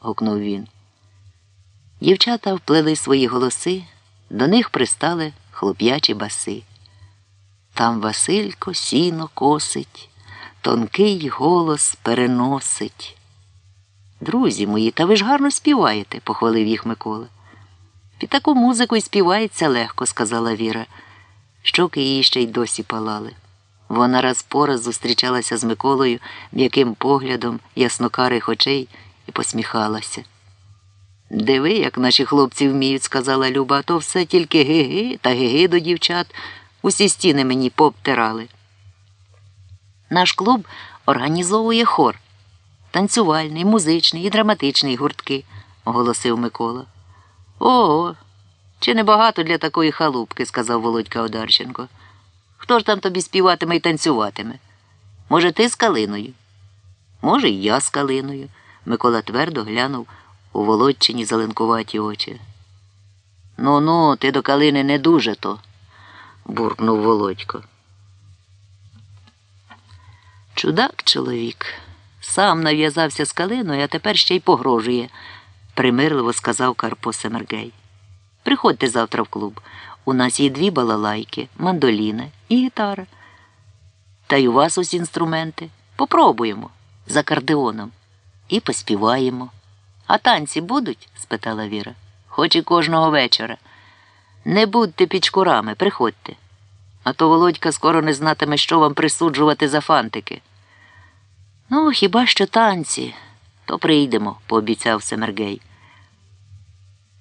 гукнув він. Дівчата вплели свої голоси, до них пристали хлоп'ячі баси. Там Василько сіно косить, тонкий голос переносить. Друзі мої, та ви ж гарно співаєте, похвалив їх Микола. Під таку музику й співається легко, сказала Віра. Щоки її ще й досі палали. Вона раз по раз зустрічалася з Миколою м'яким поглядом яснокарих очей і посміхалася. Диви, як наші хлопці вміють, сказала Люба, то все тільки гиги та гиги до дівчат. Усі стіни мені пообтирали. Наш клуб організовує хор танцювальний, музичний і драматичний гуртки, оголосив Микола. Ого, чи небагато для такої халупки, сказав Володька Одарченко. Хто ж там тобі співатиме і танцюватиме? Може, ти з калиною? Може, і я з калиною. Микола твердо глянув у володчині зеленкуваті очі. Ну ну, ти до калини не дуже то, буркнув Володько. Чудак чоловік. Сам нав'язався з калиною, а тепер ще й погрожує, примирливо сказав Карпо Семергей. Приходьте завтра в клуб. У нас є дві балалайки, мандоліна і гітара. Та й у вас ось інструменти. Попробуємо з акордеоном і поспіваємо. А танці будуть? спитала Віра. Хоч і кожного вечора. Не будьте під шкурами, приходьте. А то Володька скоро не знатиме, що вам присуджувати за фантики. Ну, хіба що танці, то прийдемо, пообіцяв Семергей.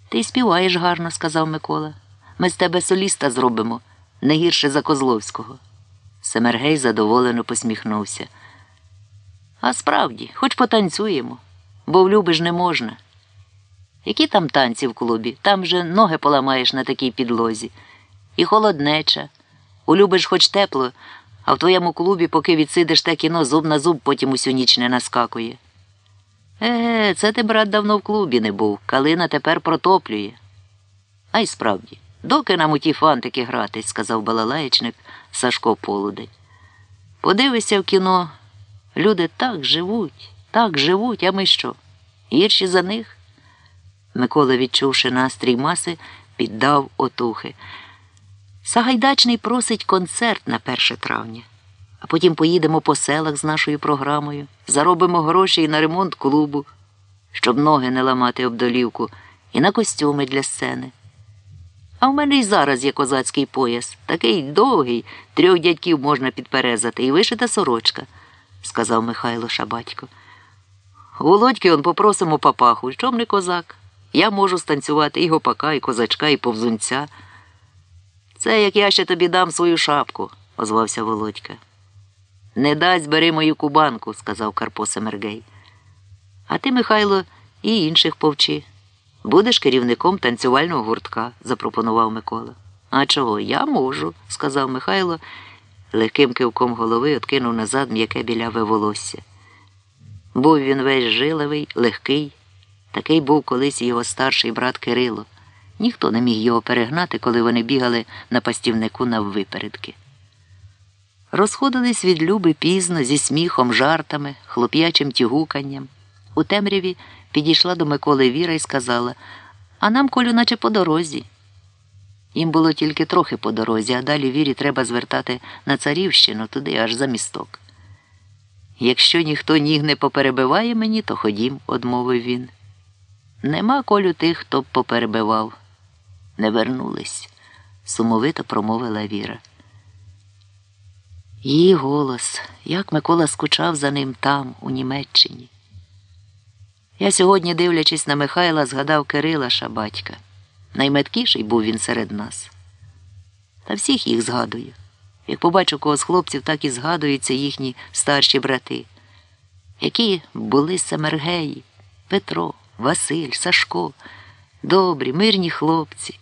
Ти співаєш гарно, сказав Микола. Ми з тебе соліста зробимо, не гірше за Козловського. Семергей задоволено посміхнувся. А справді, хоч потанцюємо, бо в Люби ж не можна. Які там танці в клубі? Там же ноги поламаєш на такій підлозі. І холоднеча. У Люби ж хоч тепло, а в твоєму клубі, поки відсидиш те кіно, зуб на зуб потім усю ніч не наскакує. Е, це ти, брат, давно в клубі не був. Калина тепер протоплює. А й справді, доки нам у ті фантики гратись, сказав балалаєчник Сашко Полудень. Подивися в кіно. Люди так живуть, так живуть, а ми що? Гірші за них? Микола, відчувши настрій маси, піддав отухи. Сагайдачний просить концерт на 1 травня, а потім поїдемо по селах з нашою програмою, заробимо гроші і на ремонт клубу, щоб ноги не ламати об долівку, і на костюми для сцени. А в мене й зараз є козацький пояс, такий довгий, трьох дядьків можна підперезати, і вишита сорочка, сказав Михайло Шабатько. Володьки он попросимо папаху, щоб не козак. Я можу станцювати і гопака, і козачка, і повзунця. Це як я ще тобі дам свою шапку, озвався Володька. Не дасть бери мою кубанку, сказав Карпо Семергей. А ти, Михайло, і інших повчи. Будеш керівником танцювального гуртка, запропонував Микола. А чого? Я можу, сказав Михайло, легким кивком голови откинув назад м'яке біляве волосся. Був він весь жилевий, легкий. Такий був колись його старший брат Кирило. Ніхто не міг його перегнати, коли вони бігали на пастівнику наввипередки. Розходились від люби пізно, зі сміхом, жартами, хлоп'ячим тягуканням. У темряві підійшла до Миколи Віра і сказала А нам колю, наче по дорозі. Їм було тільки трохи по дорозі, а далі вірі треба звертати на царівщину туди аж за місток. Якщо ніхто ніг не поперебиває мені, то ходім, одмовив він. Нема колю тих, хто б поперебивав. Не вернулись, сумовито промовила Віра. Її голос, як Микола скучав за ним там, у Німеччині. Я сьогодні, дивлячись на Михайла, згадав Кирила Шабатька. Найметкіший був він серед нас. Та всіх їх згадую. Як побачу кого з хлопців, так і згадуються їхні старші брати, які були Семергеї, Петро, Василь, Сашко, добрі, мирні хлопці.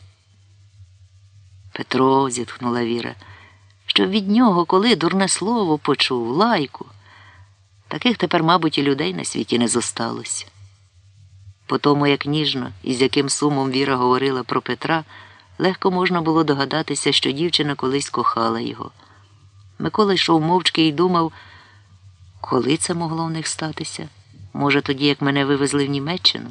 Петро, зітхнула Віра, що від нього, коли дурне слово почув, лайку. Таких тепер, мабуть, і людей на світі не зосталося. По тому, як ніжно і з яким сумом Віра говорила про Петра, легко можна було догадатися, що дівчина колись кохала його. Микола йшов мовчки і думав, коли це могло в них статися. Може, тоді, як мене вивезли в Німеччину?